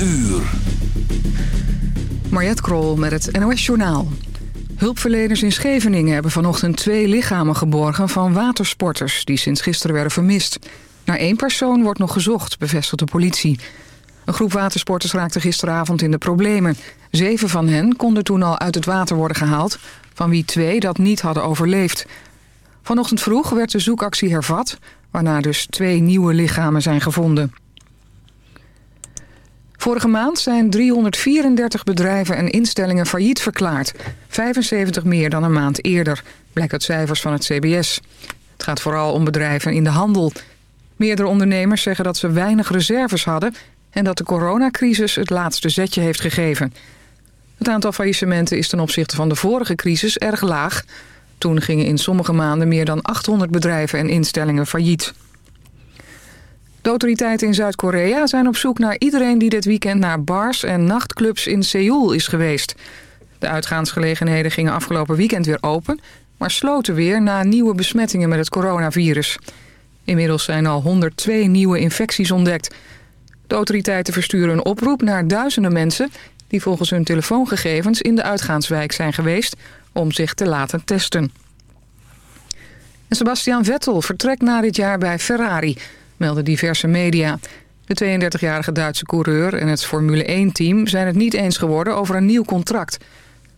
uur. Krol met het NOS Journaal. Hulpverleners in Scheveningen hebben vanochtend twee lichamen geborgen van watersporters die sinds gisteren werden vermist. Naar één persoon wordt nog gezocht, bevestigt de politie. Een groep watersporters raakte gisteravond in de problemen. Zeven van hen konden toen al uit het water worden gehaald, van wie twee dat niet hadden overleefd. Vanochtend vroeg werd de zoekactie hervat, waarna dus twee nieuwe lichamen zijn gevonden. Vorige maand zijn 334 bedrijven en instellingen failliet verklaard. 75 meer dan een maand eerder, blijkt uit cijfers van het CBS. Het gaat vooral om bedrijven in de handel. Meerdere ondernemers zeggen dat ze weinig reserves hadden... en dat de coronacrisis het laatste zetje heeft gegeven. Het aantal faillissementen is ten opzichte van de vorige crisis erg laag. Toen gingen in sommige maanden meer dan 800 bedrijven en instellingen failliet. De autoriteiten in Zuid-Korea zijn op zoek naar iedereen die dit weekend naar bars en nachtclubs in Seoul is geweest. De uitgaansgelegenheden gingen afgelopen weekend weer open, maar sloten weer na nieuwe besmettingen met het coronavirus. Inmiddels zijn al 102 nieuwe infecties ontdekt. De autoriteiten versturen een oproep naar duizenden mensen die volgens hun telefoongegevens in de uitgaanswijk zijn geweest om zich te laten testen. En Sebastian Vettel vertrekt na dit jaar bij Ferrari melden diverse media. De 32-jarige Duitse coureur en het Formule 1-team zijn het niet eens geworden over een nieuw contract.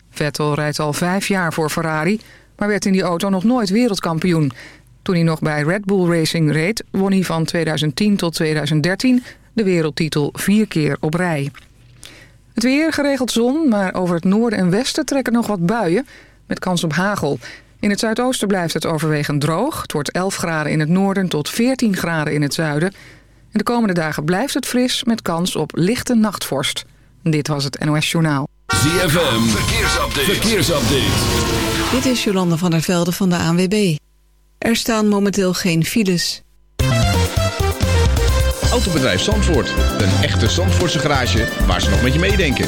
Vettel rijdt al vijf jaar voor Ferrari, maar werd in die auto nog nooit wereldkampioen. Toen hij nog bij Red Bull Racing reed, won hij van 2010 tot 2013 de wereldtitel vier keer op rij. Het weer geregeld zon, maar over het noorden en westen trekken nog wat buien met kans op hagel. In het zuidoosten blijft het overwegend droog. Het wordt 11 graden in het noorden tot 14 graden in het zuiden. En de komende dagen blijft het fris met kans op lichte nachtvorst. Dit was het NOS Journaal. ZFM, verkeersupdate. verkeersupdate. Dit is Jolanda van der Velde van de ANWB. Er staan momenteel geen files. Autobedrijf Zandvoort. Een echte Zandvoortse garage waar ze nog met je meedenken.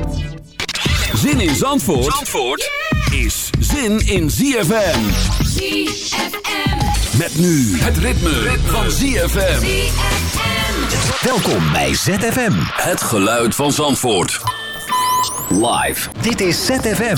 Zin in Zandvoort, Zandvoort is zin in ZFM. ZFM. Met nu het ritme, van ZFM. Welkom bij ZFM. Het geluid van Zandvoort. Live. Dit is ZFM.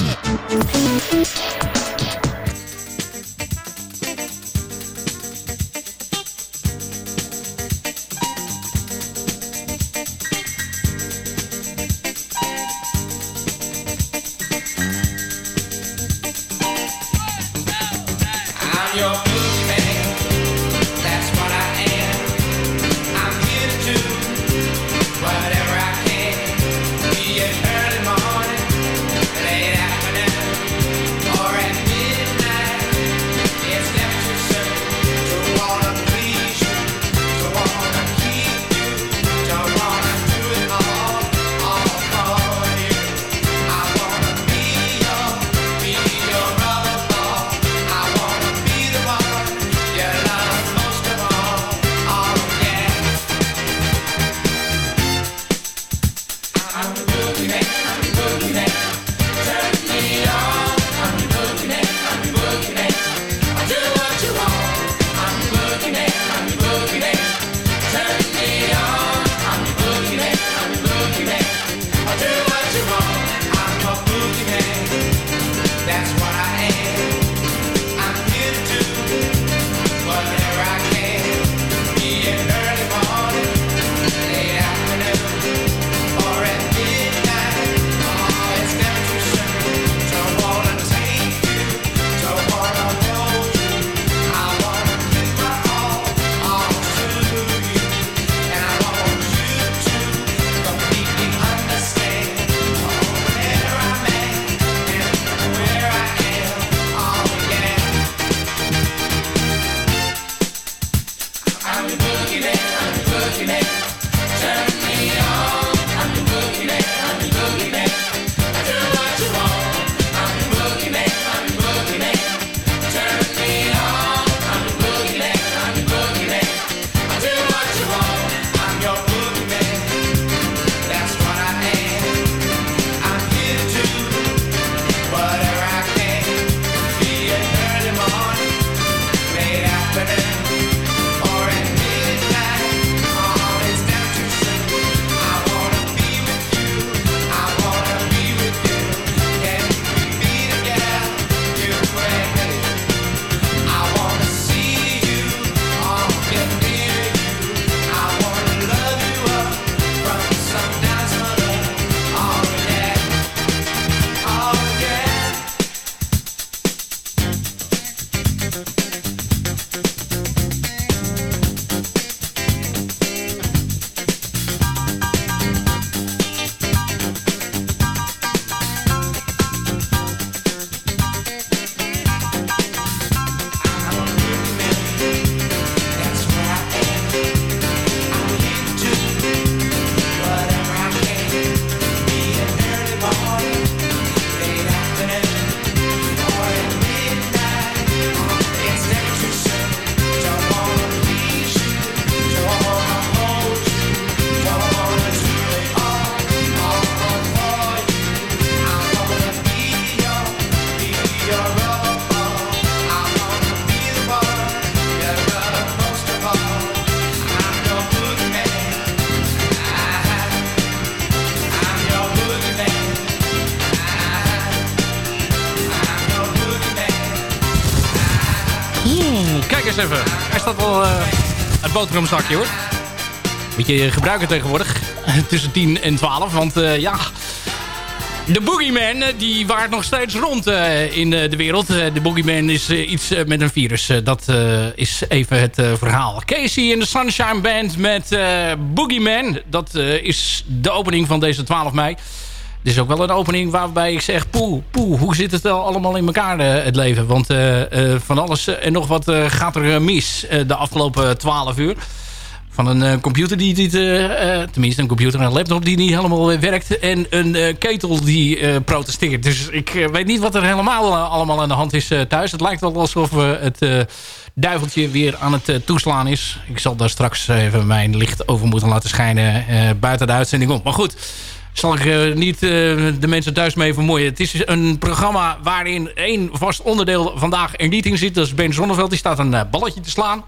Boterhamzakje hoor. Moet je gebruiken tegenwoordig. Tussen 10 en 12. Want uh, ja... De Boogeyman, die waart nog steeds rond uh, in de wereld. de Boogeyman is iets met een virus. dat is even het verhaal. Casey in de Sunshine Band met Boogeyman. Dat is de opening van deze 12 mei. Is ook wel een opening waarbij ik zeg... poeh, poeh, hoe zit het wel allemaal in elkaar, uh, het leven? Want uh, uh, van alles en nog wat gaat er mis de afgelopen 12 uur. Van een computer die niet... tenminste, een computer en een laptop die niet helemaal werkt. En een ketel die protesteert. Dus ik weet niet wat er helemaal allemaal aan de hand is thuis. Het lijkt wel alsof het duiveltje weer aan het toeslaan is. Ik zal daar straks even mijn licht over moeten laten schijnen buiten de uitzending om. Maar goed zal ik uh, niet uh, de mensen thuis mee vermoeien. Het is een programma waarin één vast onderdeel vandaag er niet in zit. Dat is Ben Zonneveld. Die staat een uh, balletje te slaan.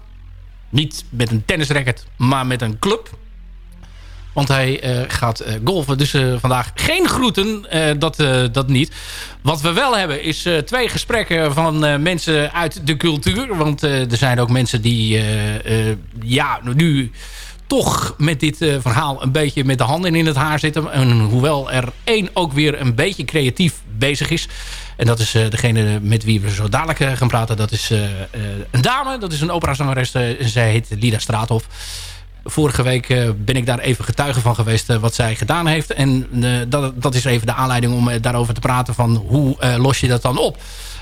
Niet met een tennisracket, maar met een club. Want hij gaat golven. Dus vandaag geen groeten, dat, dat niet. Wat we wel hebben is twee gesprekken van mensen uit de cultuur. Want er zijn ook mensen die ja, nu toch met dit uh, verhaal een beetje met de handen in het haar zitten. En hoewel er één ook weer een beetje creatief bezig is. En dat is uh, degene met wie we zo dadelijk uh, gaan praten. Dat is een dame, dat is een operazangeres. zij heet Lida Straathof. Vorige week ben ik daar even getuige van geweest wat zij gedaan heeft. En dat, dat is even de aanleiding om daarover te praten van hoe los je dat dan op.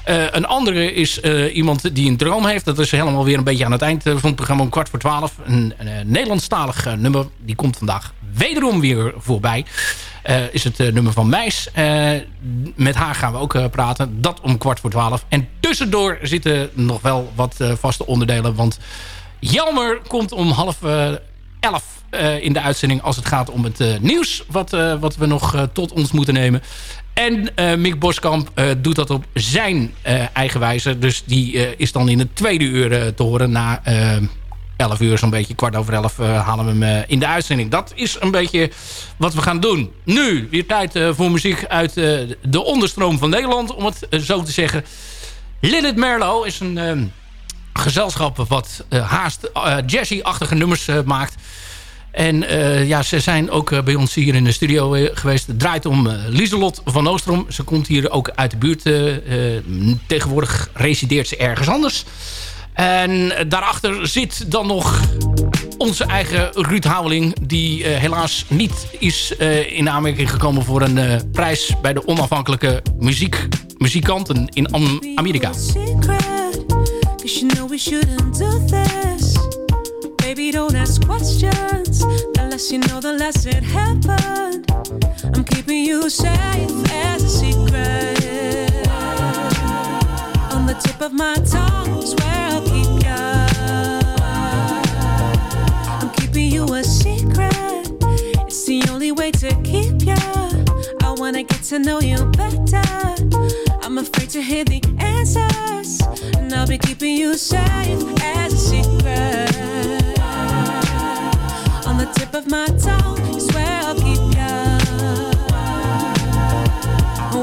Uh, een andere is uh, iemand die een droom heeft. Dat is helemaal weer een beetje aan het eind van het programma om kwart voor twaalf. Een, Nederlandstalig nummer. Die komt vandaag wederom weer voorbij. is het nummer van Meis. met haar gaan we ook praten. Dat om kwart voor twaalf. En tussendoor zitten nog wel wat vaste onderdelen. Want Jelmer komt om half elf in de uitzending als het gaat om het nieuws. Wat, wat we nog tot ons moeten nemen. En uh, Mick Boskamp uh, doet dat op zijn uh, eigen wijze. Dus die is dan in het tweede uur te horen. Na 11 uur, zo'n beetje kwart over 11, halen we hem in de uitzending. Dat is een beetje wat we gaan doen. Nu, weer tijd voor muziek uit de onderstroom van Nederland. Om het zo te zeggen. Lilith Merlo is een gezelschap wat haast jazzy-achtige nummers maakt. En uh, ja, ze zijn ook uh, bij ons hier in de studio uh, geweest. Het draait om Lieselot van Oostrom. Ze komt hier ook uit de buurt. tegenwoordig resideert ze ergens anders. En daarachter zit dan nog onze eigen Ruud Houweling... die helaas niet is in aanmerking gekomen voor een prijs... bij de onafhankelijke muziek, muzikanten in Amerika. Baby, don't ask questions. The less you know, the less it happened. I'm keeping you safe as a secret. On the tip of my tongue where I'll keep you. I'm keeping you a secret. It's the only way to keep you. I wanna get to know you better. I'm afraid to hear the answers, and I'll be keeping you safe as a secret the tip of my tongue I'll keep you.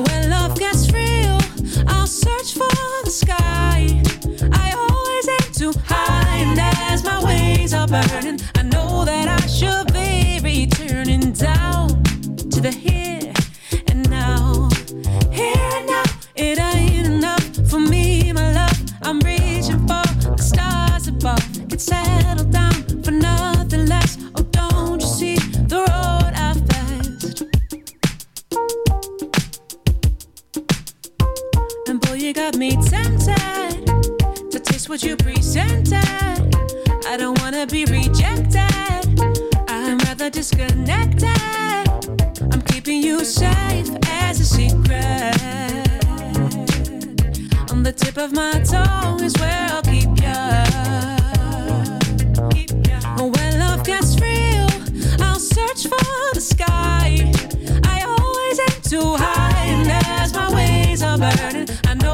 When love gets real, I'll search for the sky. I always aim too high, and as my wings are burning, burning, I know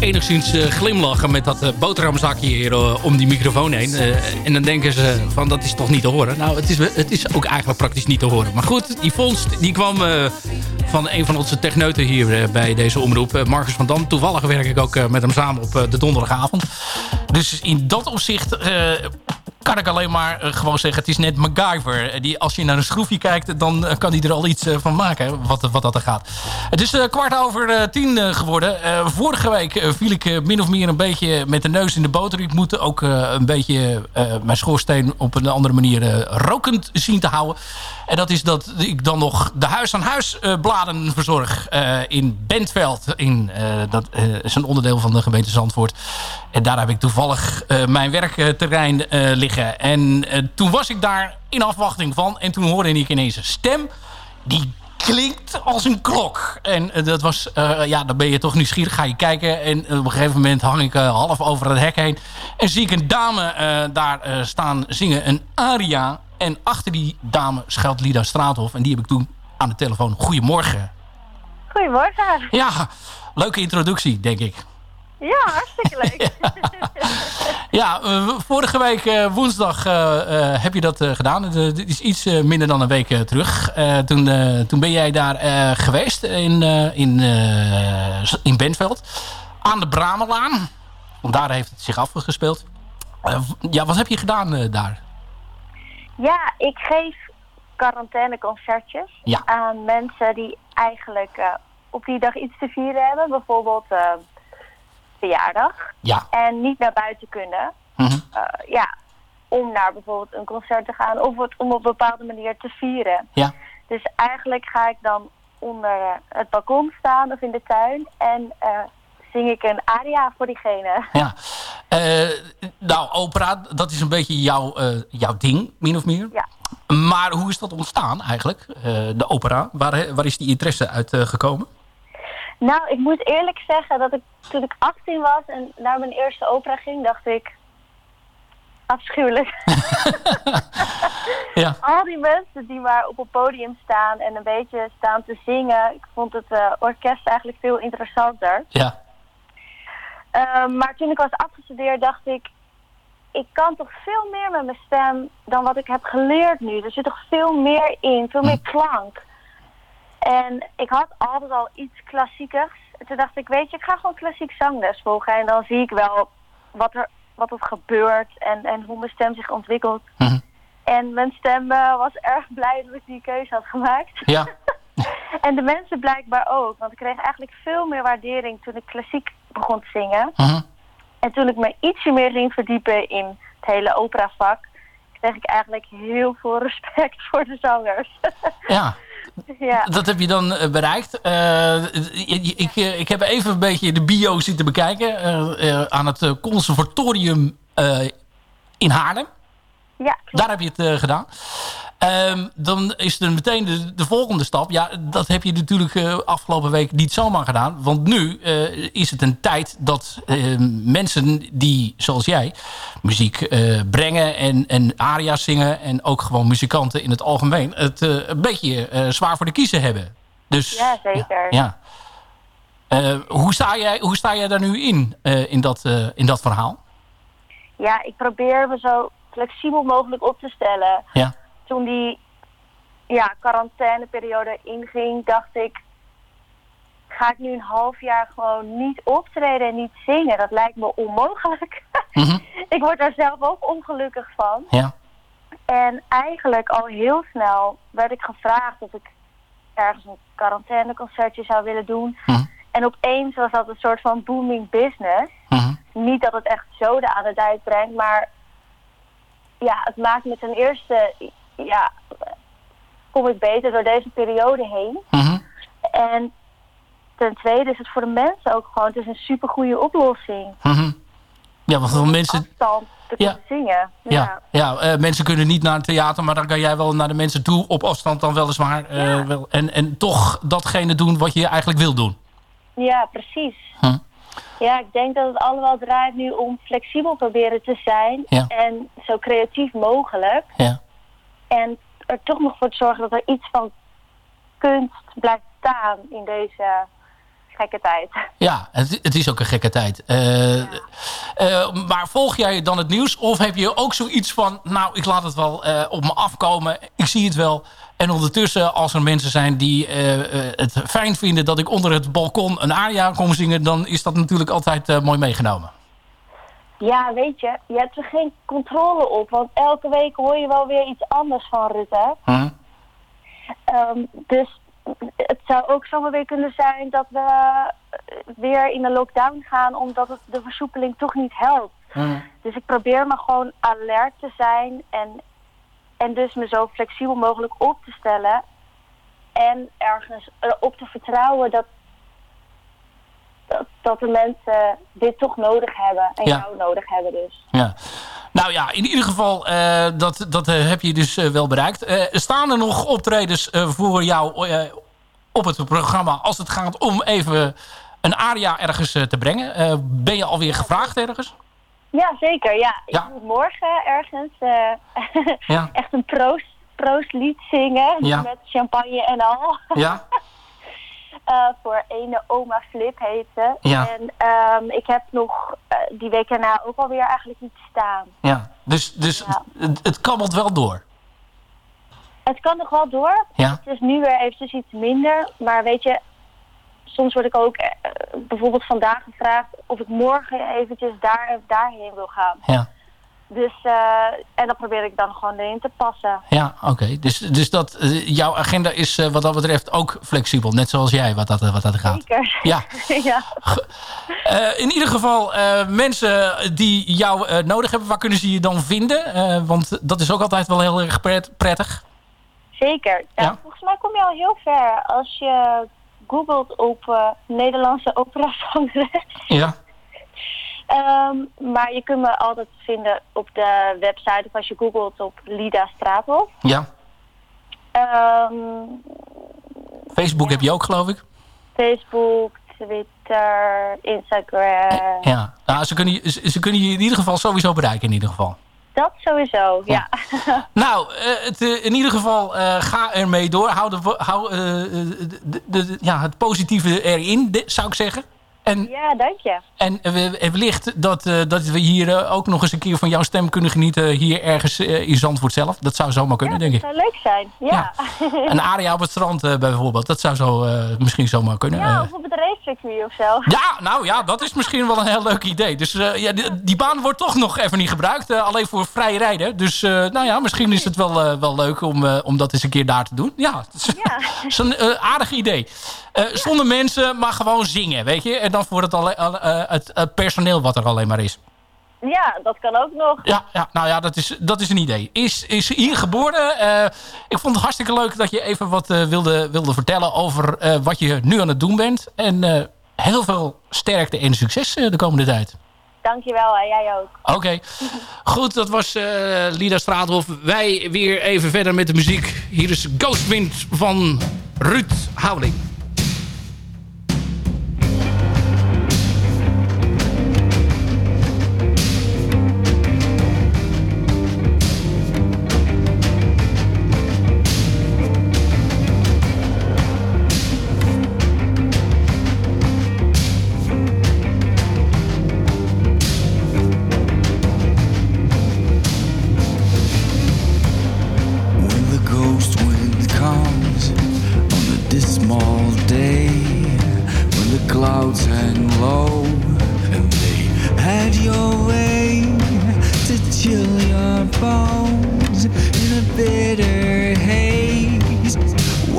enigszins eh, glimlachen met dat eh, boterhamzakje hier eh, om die microfoon heen. En dan denken ze van dat is toch niet te horen. Nou, het is, het is ook eigenlijk praktisch niet te horen. Maar goed, die vondst die kwam van een van onze techneuten hier bij deze omroep. Marcus van Dam. Toevallig werk ik ook met hem samen op de donderdagavond. Dus in dat opzicht kan ik alleen maar eh, gewoon zeggen... het is net MacGyver. Eh, Die, als je naar een schroefje kijkt, dan eh, kan hij er al iets van maken. Wat, wat dat er gaat. Het is kwart over tien geworden. Vorige week viel ik min of meer een beetje met de neus in de boter. Ik moet ook een beetje mijn schoorsteen op een andere manier rokend zien te houden. En dat is dat ik dan nog de huis-aan-huis eh, bladen verzorg in Bentveld. In, dat is een onderdeel van de gemeente Zandvoort. En daar heb ik toevallig eh, mijn werkterrein eh, liggen. En eh, toen was ik daar in afwachting van. En toen hoorde ik ineens een stem. Die klinkt als een klok. En dat was, ja, dan ben je toch nieuwsgierig, ga je kijken. En op een gegeven moment hang ik half over het hek heen. En zie ik een dame daar staan zingen, een aria. En achter die dame schuilt Lida Straathof. En die heb ik toen aan de telefoon. Goedemorgen. Goedemorgen. Ja, leuke introductie, denk ik. Ja, hartstikke leuk. Ja, eh, vorige week eh, woensdag eh, heb je dat gedaan. Het, Dit is iets minder dan een week terug. Toen, toen ben jij daar geweest in, in, in Bentveld. Aan de Bramelaan. Want daar heeft het zich afgespeeld. Ja, wat heb je gedaan daar? Ja, ik geef quarantaineconcertjes Ja. aan mensen die eigenlijk op die dag iets te vieren hebben. Bijvoorbeeld verjaardag. Ja. En niet naar buiten kunnen. Mhm. Eh, ja, om naar bijvoorbeeld een concert te gaan of het om op een bepaalde manier te vieren. Ja. Dus eigenlijk ga ik dan onder eh, het balkon staan of in de tuin en eh, zing ik een aria voor diegene. Ja. Nou, opera, dat is een beetje jouw, jouw ding, min of meer. Ja. Maar hoe is dat ontstaan eigenlijk, de opera? Waar, waar is die interesse uit gekomen? Nou, ik moet eerlijk zeggen dat ik toen ik 18 was en naar mijn eerste opera ging, dacht ik afschuwelijk. Ja. Al die mensen die maar op het podium staan en een beetje staan te zingen, ik vond het eh, orkest eigenlijk veel interessanter. Ja. Eh, maar toen ik was afgestudeerd dacht ik, ik kan toch veel meer met mijn stem dan wat ik heb geleerd nu. Er zit toch veel meer in, veel meer klank. En ik had altijd al iets klassiekers. En toen dacht ik, weet je, ik ga gewoon klassiek zangles volgen. En dan zie ik wel wat er, wat er gebeurt en, en hoe mijn stem zich ontwikkelt. En mijn stem eh, was erg blij dat ik die keuze had gemaakt. Ja. En de mensen blijkbaar ook. Want ik kreeg eigenlijk veel meer waardering toen ik klassiek begon te zingen. Mhm. En toen ik me ietsje meer ging verdiepen in het hele operavak... kreeg ik eigenlijk heel veel respect voor de zangers. Ja. Ja. dat heb je dan eh, bereikt. Eh, ik, ik, eh, ik heb even een beetje de bio zitten bekijken. aan het conservatorium in Haarlem. Ja, Daar heb je het gedaan. Ehm, dan is er meteen de, de volgende stap. Ja, dat heb je natuurlijk eh, afgelopen week niet zomaar gedaan. Want nu eh, is het een tijd dat eh, mensen die, zoals jij, muziek brengen en, en aria's zingen... en ook gewoon muzikanten in het algemeen... het een beetje zwaar voor de kiezen hebben. Dus, ja, zeker. ja. Eh, hoe, sta jij, hoe sta jij daar nu in, in, dat, in dat verhaal? Ja, ik probeer me zo flexibel mogelijk op te stellen. Ja. Toen die ja, quarantaineperiode inging, dacht ik... Ga ik nu een half jaar gewoon niet optreden en niet zingen? Dat lijkt me onmogelijk. ik word daar zelf ook ongelukkig van. Ja. En eigenlijk al heel snel werd ik gevraagd of ik ergens een quarantaineconcertje zou willen doen. En opeens was dat een soort van booming business. Niet dat het echt zoden aan de dijk brengt, maar ja, het maakt me ten eerste, ja, kom ik beter door deze periode heen. En ten tweede is het voor de mensen ook gewoon, het is een supergoeie oplossing. Mhm. Ja, want veel mensen... Afstand te Ja. kunnen zingen. Ja, ja eh, mensen kunnen niet naar het theater, maar dan kan jij wel naar de mensen toe op afstand dan weliswaar. eh, wel, en, en toch datgene doen wat je eigenlijk wil doen. Ja, precies. Hm. Ja, ik denk dat het allemaal draait nu om flexibel proberen te zijn. Ja. En zo creatief mogelijk. Ja. En er toch nog voor te zorgen dat er iets van kunst blijft staan in deze gekke tijd. Ja, het, het is ook een gekke tijd. Eh, eh, maar volg jij dan het nieuws? Of heb je ook zoiets van... nou, ik laat het wel eh, op me afkomen. Ik zie het wel. En ondertussen, als er mensen zijn die het fijn vinden... dat ik onder het balkon een aria kom zingen... dan is dat natuurlijk altijd mooi meegenomen. Ja, weet je, je hebt er geen controle op. Want elke week hoor je wel weer iets anders van Rutte. Hm? Ehm, dus het zou ook zomaar weer kunnen zijn dat we eh, weer in een lockdown gaan... omdat het de versoepeling toch niet helpt. Dus ik probeer me gewoon alert te zijn en, en dus me zo flexibel mogelijk op te stellen. En ergens erop te vertrouwen dat, dat, dat de mensen dit toch nodig hebben. En Ja. jou nodig hebben dus. Ja. Nou ja, in ieder geval, eh, dat, dat eh, heb je dus eh, wel bereikt. Staan er nog optredens voor jou op het programma... als het gaat om even een aria ergens te brengen? Ben je alweer gevraagd ergens? Ja, zeker. Ja, ik moet morgen ergens Ja. echt een proost, proostlied zingen. Ja. Met champagne en al. Ja? Eh, voor ene oma Flip heet ze. Ja. En ehm, ik heb nog eh, die week erna ook alweer eigenlijk iets staan. Ja, dus, dus het, het kabbelt wel door. Het kan nog wel door. Ja. Het is nu weer eventjes iets minder. Maar weet je, soms word ik ook eh, bijvoorbeeld vandaag gevraagd of ik morgen eventjes daar, daarheen wil gaan. Ja. Dus, eh, en dan probeer ik dan gewoon erin te passen. Ja, oké. Dus, dus dat, eh, jouw agenda is eh, wat dat betreft ook flexibel. Net zoals jij, wat dat, wat dat gaat. Zeker. Ja. ja. In ieder geval, mensen die jou nodig hebben, waar kunnen ze je dan vinden? Want dat is ook altijd wel heel erg pret- prettig. Zeker. Ja, Volgens mij kom je al heel ver als je googelt op Nederlandse operazangeres. Ja. Ehm, maar je kunt me altijd vinden op de website of als je googelt op Lida Straathof. Ja. Ehm, Facebook heb je ook, geloof ik. Facebook, Twitter, Instagram. Ja. Nou, ze, kunnen, je- ze, kunnen je in ieder geval sowieso bereiken, in ieder geval. Dat sowieso, ja. Nou, eh, het, eh, in ieder geval eh, ga ermee door. Hou, de, hou de, ja, het positieve erin, zou ik zeggen. En, ja, dank je. en we- en wellicht dat, eh, dat we hier eh, ook nog eens een keer van jouw stem kunnen genieten... hier ergens eh, in Zandvoort zelf. Dat zou zomaar kunnen, denk Dat ik. zou leuk zijn, ja. Een aria op het strand eh, bijvoorbeeld. Dat zou zo eh, misschien zomaar kunnen. Ja, eh. of op het racecircuit of zo. Ja, nou ja, dat is misschien wel een heel leuk idee. Dus eh, ja, die, die baan wordt toch nog even niet gebruikt. eh, alleen voor vrij rijden. Dus eh, nou ja, misschien is het wel, eh, wel leuk om, eh, om dat eens een keer daar te doen. Ja, dat is, dat is een eh, aardig idee. Uh, zonder mensen, maar gewoon zingen, weet je. En dan voor eh, het, het, personeel wat er alleen maar is. Ja, dat kan ook nog. Ja, ja nou ja, dat is, dat is een idee. Is, is hier geboren. Eh, ik vond het hartstikke leuk dat je even wat wilde, wilde vertellen over wat je nu aan het doen bent. En heel veel sterkte en succes de komende tijd. Dankjewel en jij ook. Oké. Goed, dat was Lida Straathof. Wij weer even verder met de muziek. Hier is Ghostwind van Ruud Houding.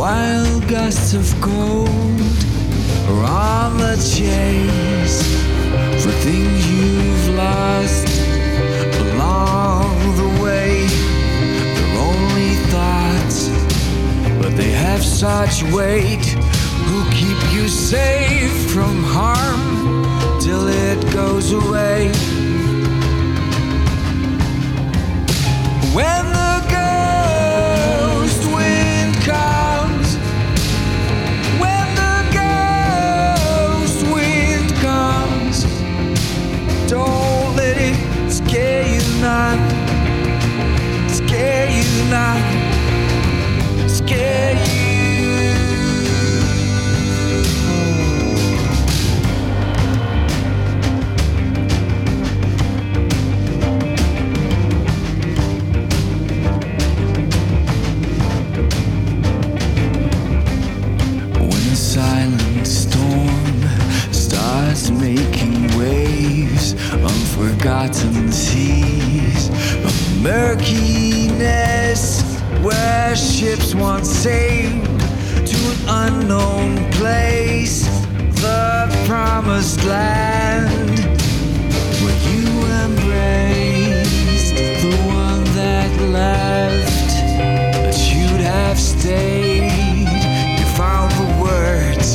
Wild gusts of cold are on the chase for things you've lost along the way. They're only thoughts, but they have such weight. Who keep you safe from harm till it goes away? When the forgotten seas a murkiness where ships once sailed to an unknown place, the promised land where you embraced the one that left but you'd have stayed. You found the words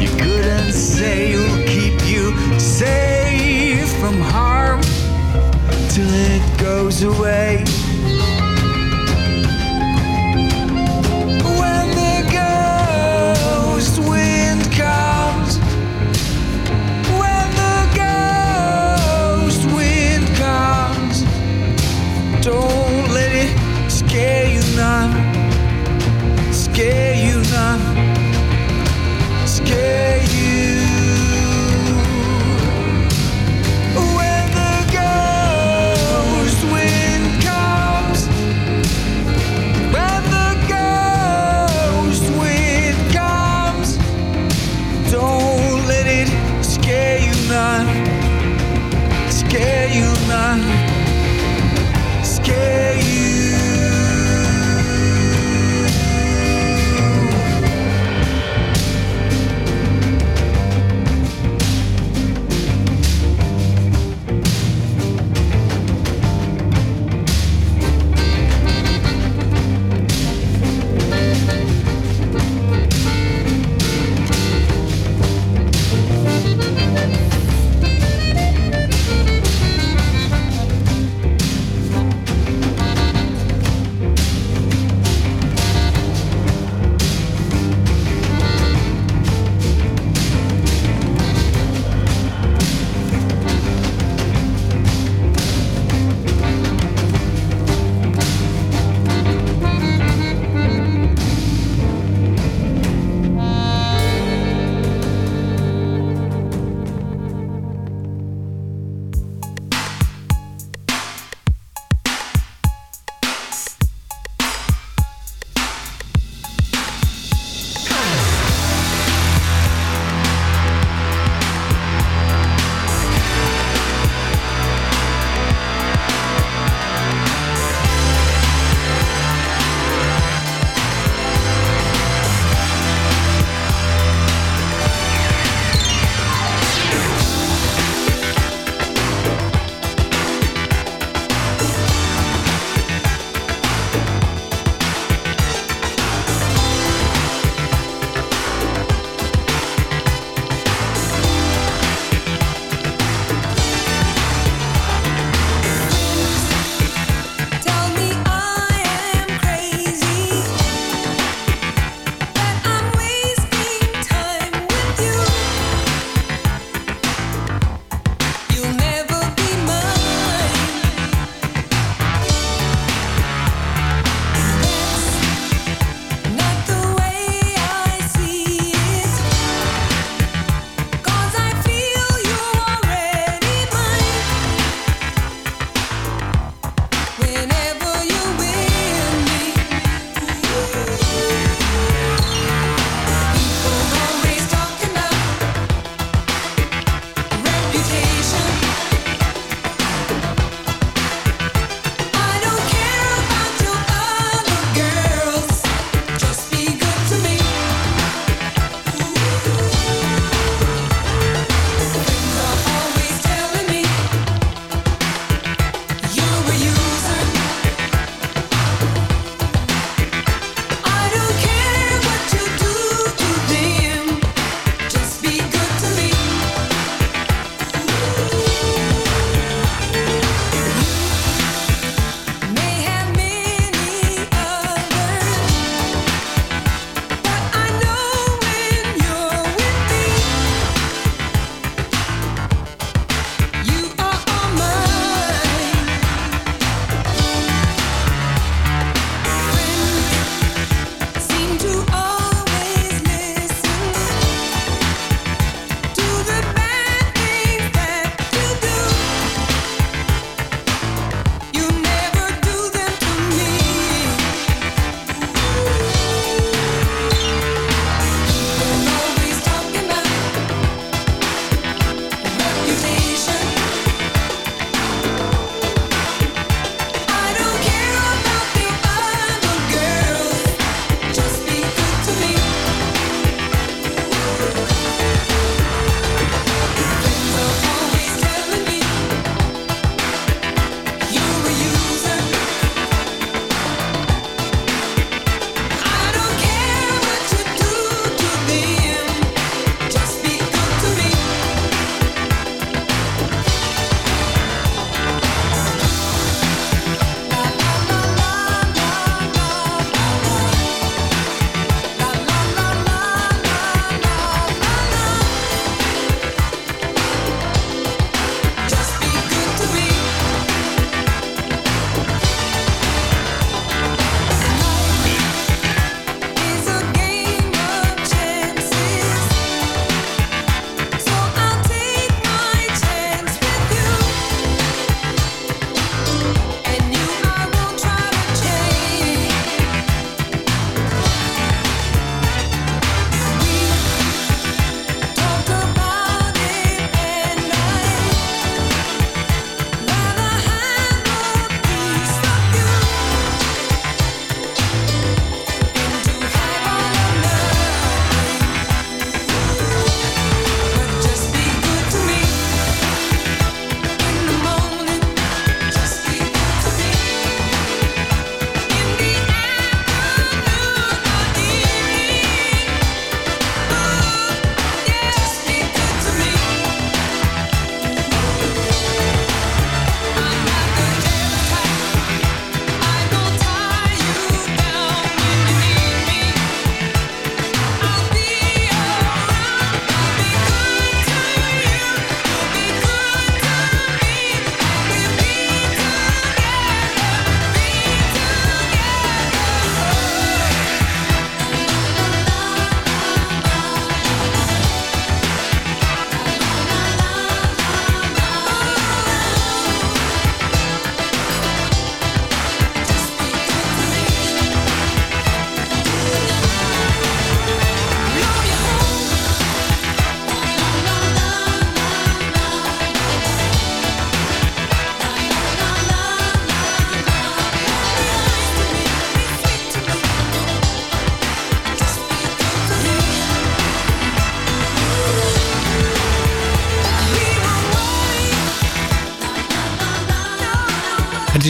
you couldn't say will keep you safe till it goes away.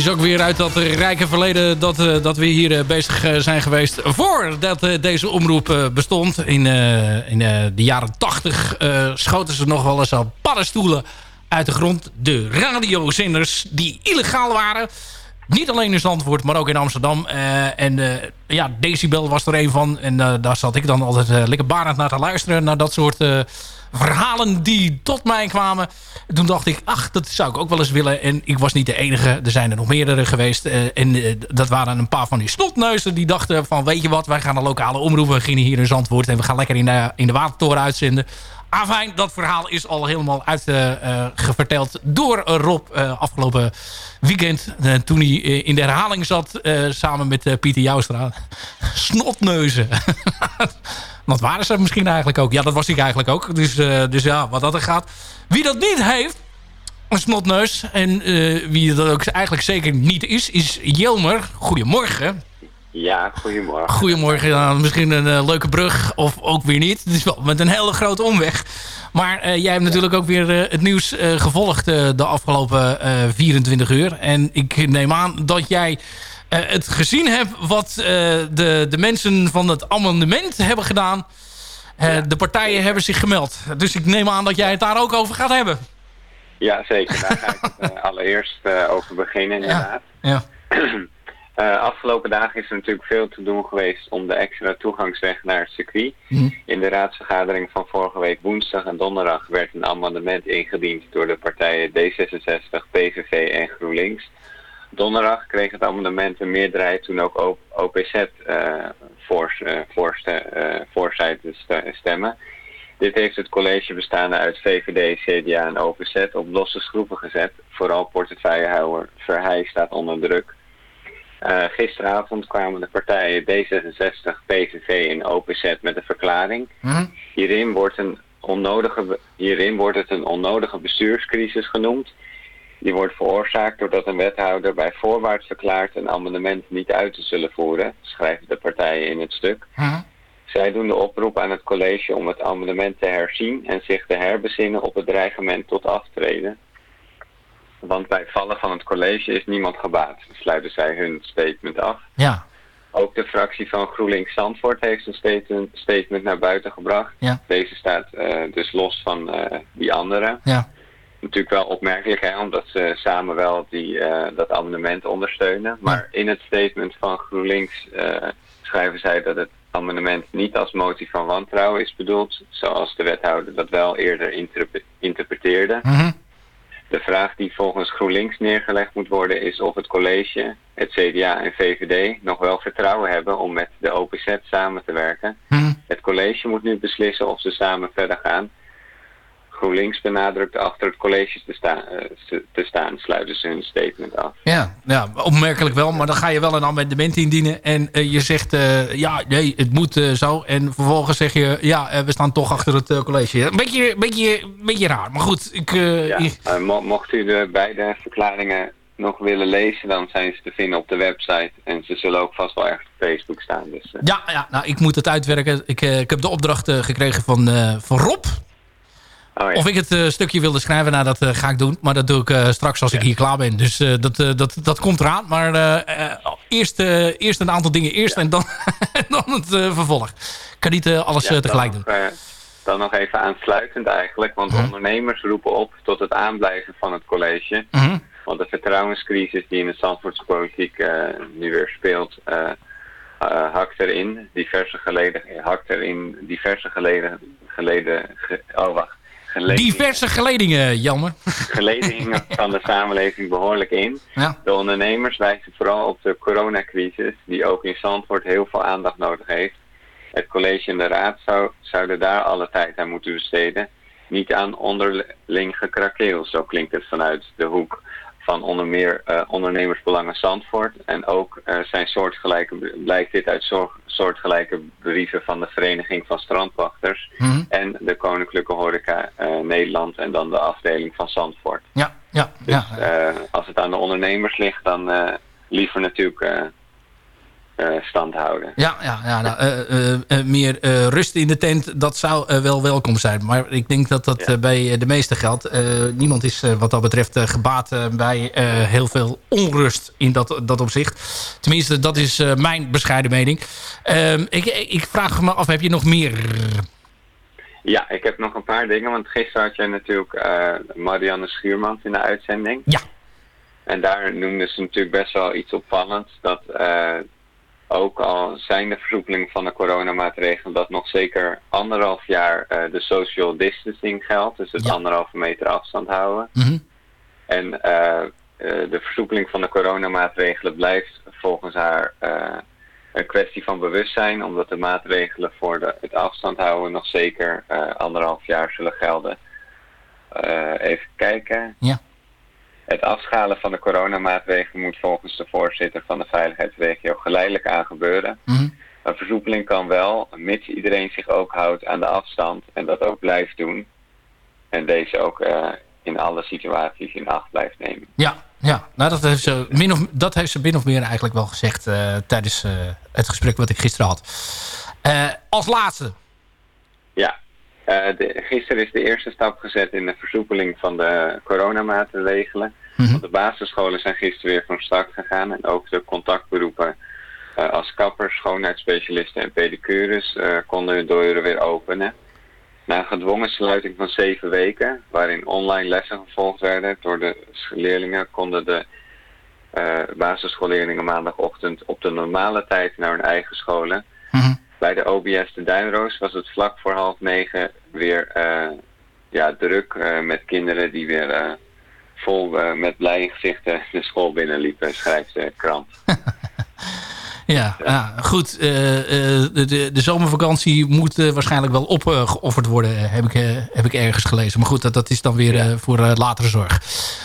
Ook weer uit dat rijke verleden dat, uh, dat we hier uh, bezig uh, zijn geweest... voordat deze omroep bestond. In, in de jaren tachtig schoten ze nog wel eens al paddenstoelen uit de grond. De radiozenders die illegaal waren... Niet alleen in Zandvoort, maar ook in Amsterdam. en ja, Decibel was er een van. En daar zat ik dan altijd lekker barend naar te luisteren. Naar dat soort verhalen die tot mij kwamen. Toen dacht ik, ach, dat zou ik ook wel eens willen. En ik was niet de enige. Er zijn er nog meerdere geweest. Uh, en uh, dat waren een paar van die snotneuzen die dachten van... weet je wat, wij gaan een lokale omroep. We gingen hier in Zandvoort en we gaan lekker in de, in de Watertoren uitzenden. Afijn, dat verhaal is al helemaal uitgeverteld door Rob afgelopen weekend. toen hij in de herhaling zat samen met Pieter Joustra. Snotneuzen. Wat waren ze misschien eigenlijk ook? Ja, dat was ik eigenlijk ook. Dus, uh, dus ja, wat dat er gaat. Wie dat niet heeft, een snotneus. En uh, wie dat ook eigenlijk zeker niet is, is Jelmer. Goedemorgen. Ja, goedemorgen. Goedemorgen. Misschien een uh, leuke brug of ook weer niet. Het is wel met een hele grote omweg. Maar jij hebt natuurlijk ook weer het nieuws gevolgd de afgelopen 24 uur. En ik neem aan dat jij het gezien heb wat uh, de, de mensen van het amendement hebben gedaan. Ja. De partijen hebben zich gemeld. Dus ik neem aan dat jij het daar ook over gaat hebben. Ja, zeker. Daar ga ik het allereerst over beginnen inderdaad. Ja. ja. afgelopen dagen is er natuurlijk veel te doen geweest om de extra toegangsweg naar het circuit. Mhm. In de raadsvergadering van vorige week woensdag en donderdag werd een amendement ingediend door de partijen D66, PVV en GroenLinks donderdag kreeg het amendement een meerderheid toen ook OPZ uh, voor, uh, voor, voor zei te stemmen. Dit heeft het college bestaande uit VVD, CDA en OPZ op losse schroeven gezet. Vooral portefeuillehouder Verheij staat onder druk. Uh, gisteravond kwamen de partijen D66, PVV en OPZ met een verklaring. Hm? Hierin, wordt een onnodige, hierin wordt het een onnodige bestuurscrisis genoemd. Die wordt veroorzaakt doordat een wethouder bij voorwaarts verklaart een amendement niet uit te zullen voeren, schrijven de partijen in het stuk. Zij doen de oproep aan het college om het amendement te herzien en zich te herbezinnen op het dreigement tot aftreden. Want bij vallen van het college is niemand gebaat, sluiten zij hun statement af. Ja. Ook de fractie van GroenLinks Zandvoort heeft een statement, statement naar buiten gebracht. Ja. Deze staat uh, dus los van uh, die andere. Ja natuurlijk wel opmerkelijk, hè, omdat ze samen wel die, uh, dat amendement ondersteunen. Maar in het statement van GroenLinks uh, schrijven zij dat het amendement niet als motie van wantrouwen is bedoeld, zoals de wethouder dat wel eerder interpre interpreteerde. Mm -hmm. De vraag die volgens GroenLinks neergelegd moet worden is of het college, het CDA en VVD nog wel vertrouwen hebben om met de OPZ samen te werken. Mm -hmm. Het college moet nu beslissen of ze samen verder gaan. GroenLinks benadrukt achter het college te, sta uh, te staan, sluiten ze hun statement af. Ja, ja, opmerkelijk wel, maar dan ga je wel een amendement indienen en uh, je zegt, uh, ja, nee, het moet zo. En vervolgens zeg je, ja, we staan toch achter het college. Een beetje, beetje, beetje raar, maar goed. Ik, ja, ik... mo mocht u de beide verklaringen nog willen lezen, dan zijn ze te vinden op de website. En ze zullen ook vast wel ergens op Facebook staan. Dus, ja, ja, nou, ik moet het uitwerken. Ik, ik heb de opdracht gekregen van, van Rob. Oh, ja. Of ik het uh, stukje wilde schrijven, nou dat uh, ga ik doen. Maar dat doe ik uh, straks als ja. ik hier klaar ben. Dus dat, dat, dat komt eraan. Maar eerst, eerst een aantal dingen eerst ja. en dan, dan het vervolg. Ik kan niet alles tegelijk dan doen. Dan nog even aansluitend eigenlijk. Want Mhm. ondernemers roepen op tot het aanblijven van het college. Mhm. Want de vertrouwenscrisis die in de Zandvoortse politiek nu weer speelt... hakt erin. Diverse geleden, hakt erin diverse geleden... geleden ge, oh, wacht. Diverse geledingen, jammer. Geledingen van de samenleving behoorlijk in. Ja. De ondernemers wijzen vooral op de coronacrisis, die ook in Zandvoort heel veel aandacht nodig heeft. Het college en de raad zou, zouden daar alle tijd aan moeten besteden. Niet aan onderling gekrakeel, zo klinkt het vanuit de hoek van onder meer uh, ondernemersbelangen Zandvoort. En ook uh, zijn soortgelijke, blijkt dit uit soort, soortgelijke brieven van de Vereniging van Strandwachters Mhm. en de Koninklijke Horeca uh, Nederland en dan de afdeling van Zandvoort. Ja, ja, Dus ja. als het aan de ondernemers ligt, dan liever natuurlijk eh, stand houden. Ja, ja, ja nou, eh, eh, eh, meer eh, rust in de tent, dat zou eh, wel welkom zijn. Maar ik denk dat dat eh, bij de meesten geldt. Eh, niemand is eh, wat dat betreft eh, gebaat eh, bij eh, heel veel onrust in dat, dat opzicht. Tenminste, dat is eh, mijn bescheiden mening. Ehm, ik, ik vraag me af, heb je nog meer... Ja, ik heb nog een paar dingen, want gisteren had jij natuurlijk eh, Marianne Schuurmans in de uitzending. Ja. En daar noemde ze natuurlijk best wel iets opvallends, dat eh, ook al zijn de versoepeling van de coronamaatregelen, dat nog zeker anderhalf jaar eh, de social distancing geldt, dus het anderhalve meter afstand houden. En eh, eh, de versoepeling van de coronamaatregelen blijft volgens haar een kwestie van bewustzijn, omdat de maatregelen voor de, het afstand houden nog zeker anderhalf jaar zullen gelden. Even kijken. Ja. Het afschalen van de coronamaatregelen moet volgens de voorzitter van de veiligheidsregio geleidelijk aan gebeuren. Een versoepeling kan wel, mits iedereen zich ook houdt aan de afstand en dat ook blijft doen. En deze ook eh, in alle situaties in acht blijft nemen. Ja, ja. Nou, dat, heeft ze min of, dat heeft ze min of meer eigenlijk wel gezegd... eh, tijdens eh, het gesprek wat ik gisteren had. Als laatste. Ja, eh, de, gisteren is de eerste stap gezet in de versoepeling van de coronamaatregelen. Want de basisscholen zijn gisteren weer van start gegaan en ook de contactberoepen eh, als kappers, schoonheidsspecialisten en pedicures eh, konden hun deuren weer openen. Na een gedwongen sluiting van zeven weken, waarin online lessen gevolgd werden door de leerlingen, konden de basisschoolleerlingen maandagochtend op de normale tijd naar hun eigen scholen. Bij de OBS de Duinroos was het vlak voor half negen weer eh, ja, druk eh, met kinderen die weer eh, vol met blije gezichten de school binnenliepen, schrijft de krant. Ja, ja goed. eh, eh, de, de, de zomervakantie moet eh, waarschijnlijk wel opgeofferd worden, heb ik, heb ik ergens gelezen. Maar goed, dat, dat is dan weer voor latere zorg.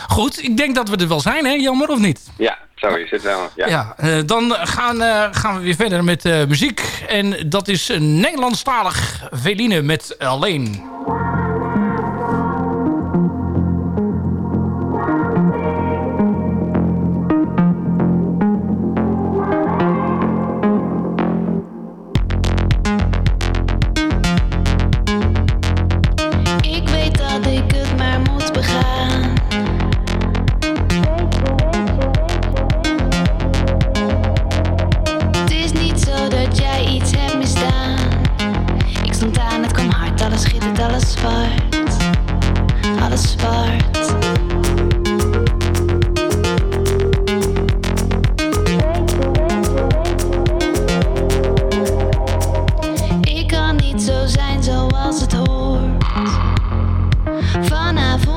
Goed, ik denk dat we er wel zijn, hè, Jammer, of niet? Ja, zo is het wel. Ja. Ja, dan gaan, gaan we weer verder met muziek. En dat is een Nederlandstalig Veline met Alleen.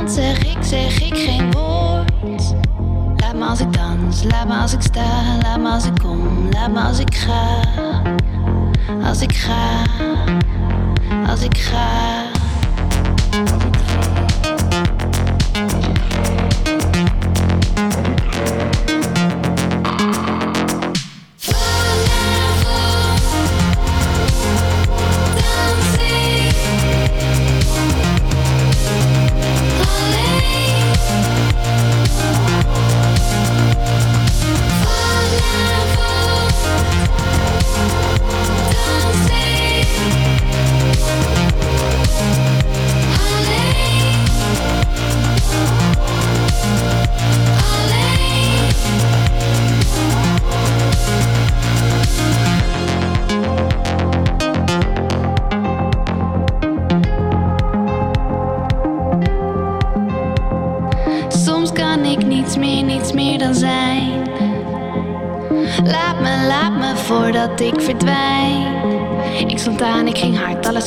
Zeg ik, zeg ik geen woord. Laat me als ik dans, laat me als ik sta, laat me als ik kom, laat me als ik ga. Als ik ga, als ik ga.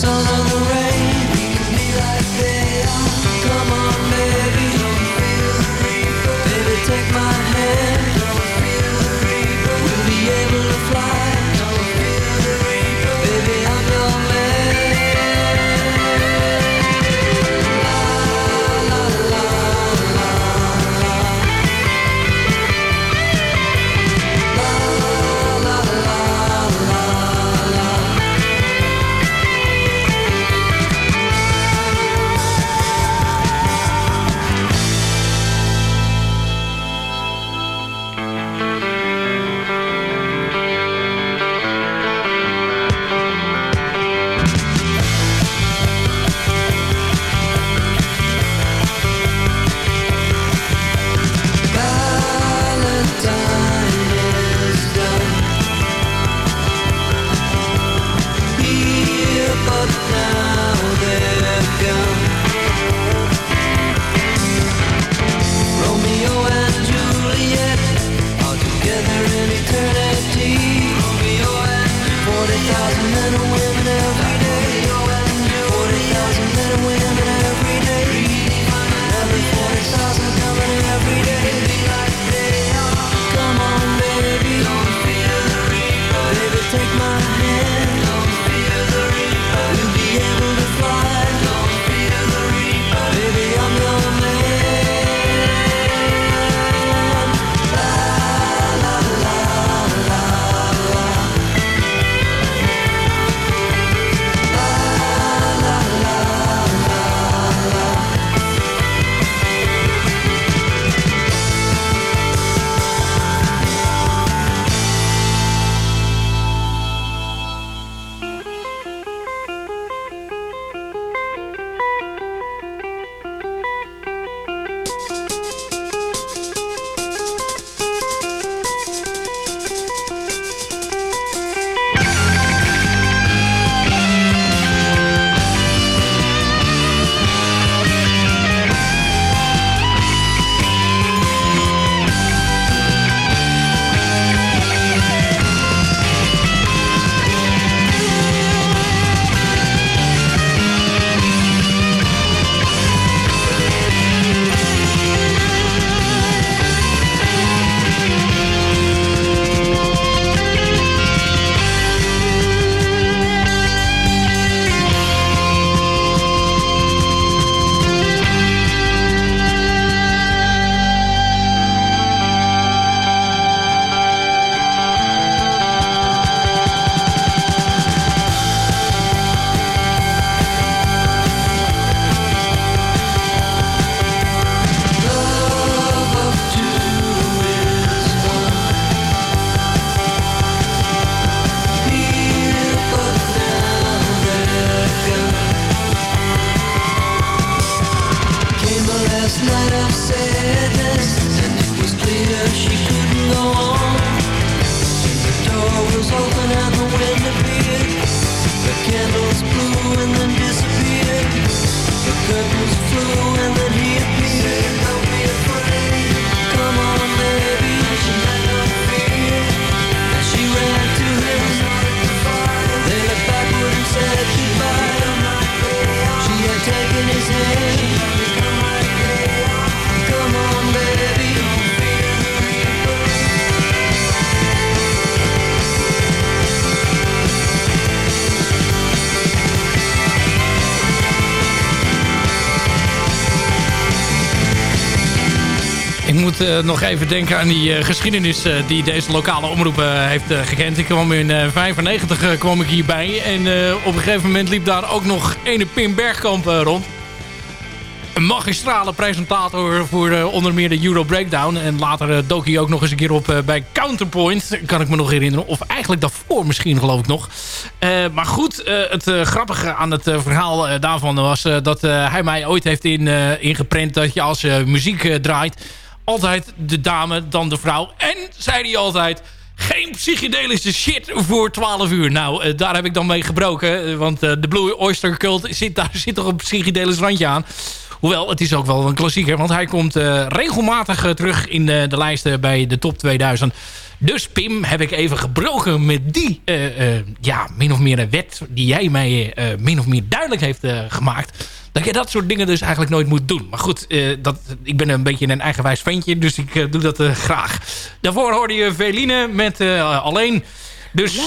solo Eh, nog even denken aan die eh, geschiedenis eh, die deze lokale omroep heeft gekend. Ik kwam in 1995 kwam ik hierbij. En op een gegeven moment liep daar ook nog ene Pim Bergkamp rond. Een magistrale presentator voor onder meer de Euro Breakdown. En later dook hij ook nog eens een keer op bij Counterpoint. Kan ik me nog herinneren. Of eigenlijk daarvoor misschien geloof ik nog. Maar goed, het grappige aan het verhaal daarvan was... dat hij mij ooit heeft in, ingeprent dat je als muziek draait... altijd de dame, dan de vrouw. En, zei hij altijd... Geen psychedelische shit voor 12 uur. Nou, eh, daar heb ik dan mee gebroken. eh, Want eh, de Blue Oyster Cult zit, daar zit toch een psychedelisch randje aan. Hoewel, het is ook wel een klassieker. Want hij komt eh, regelmatig eh, terug in de, de lijsten bij de top 2000. Dus Pim, heb ik even gebroken met die eh, ja, min of meer een wet... die jij mij min of meer duidelijk heeft gemaakt. Dat je dat soort dingen dus eigenlijk nooit moet doen. Maar goed, dat, ik ben een beetje een eigenwijs ventje. Dus ik doe dat graag. Daarvoor hoorde je Veline met Alleen. Dus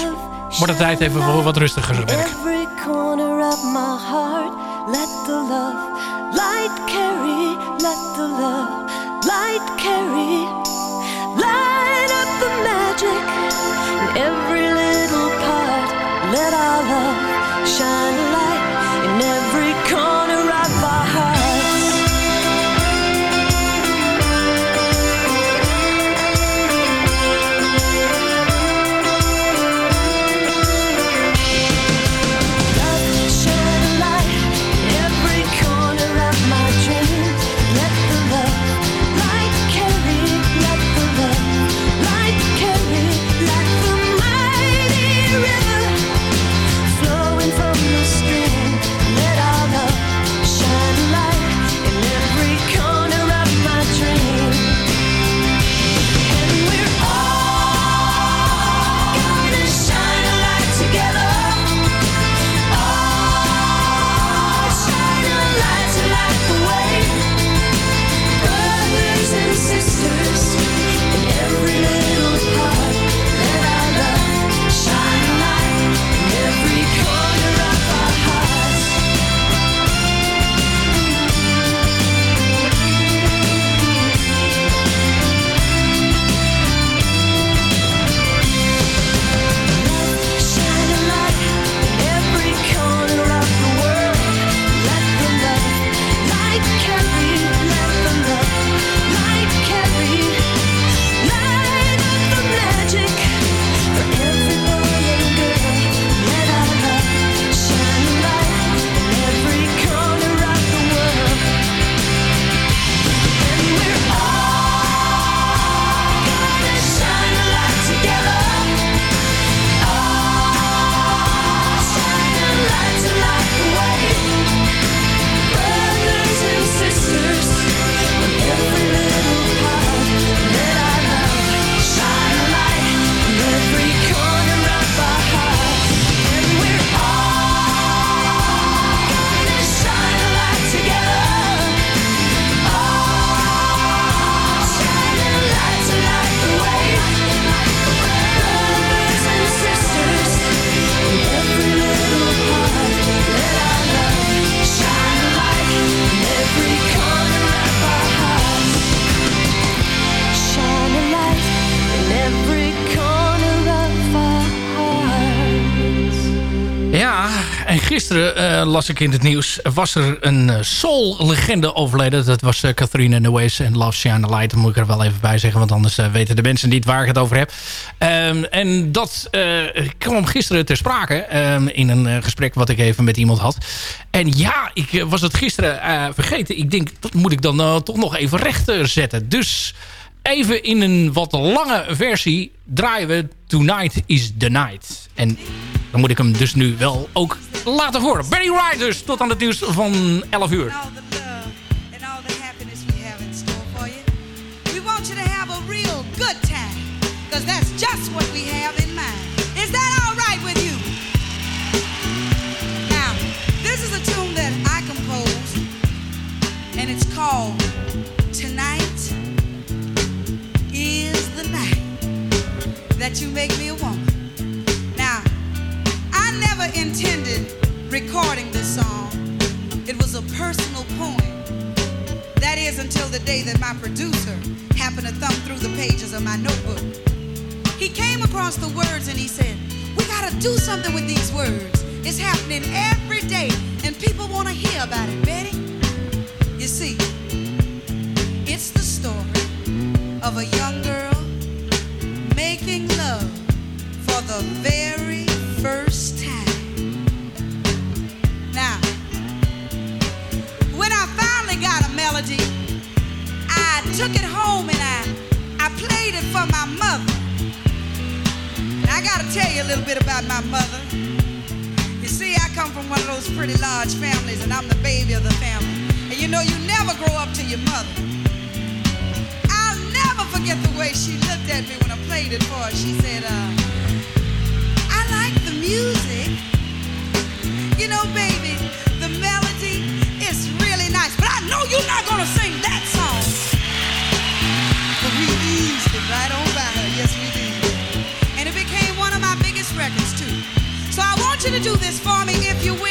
wordt het tijd even voor wat rustiger werk. Every corner of my heart, let the love light carry, let the love. Light carry, light up the magic. In every little part. Let our love shine las ik in het nieuws... was er een uh, soul-legende overleden. Dat was uh, Catherine Noes en Love Shine Light. Dat moet ik er wel even bij zeggen. Want anders weten de mensen niet waar ik het over heb. Um, en dat kwam gisteren ter sprake. Um, in een gesprek wat ik even met iemand had. En ja, ik was het gisteren vergeten. Ik denk, dat moet ik dan toch nog even recht zetten. Dus even in een wat lange versie draaien we Tonight is the Night. En dan moet ik hem dus nu wel ook laten horen. Barry Riders tot aan het nieuws van 11 uur. Cause that's just what we have that you make me a woman. Now, I never intended recording this song. It was a personal poem. That is until the day that my producer happened to thumb through the pages of my notebook. He came across the words and he said, We gotta do something with these words. It's happening every day and people wanna hear about it, Betty. You see, it's the story of a young girl making love for the very first time. Now, when I finally got a melody, I took it home and I, I played it for my mother. And I gotta tell you a little bit about my mother. You see, I come from one of those pretty large families, and I'm the baby of the family. And you know, you never grow up to your mother. I'll forget the way she looked at me when I played it for her. She said, uh, I like the music. You know, baby, the melody is really nice. But I know you're not gonna sing that song. But we eased it right on by her. Yes, we did. And it became one of my biggest records, too. So I want you to do this for me, if you will.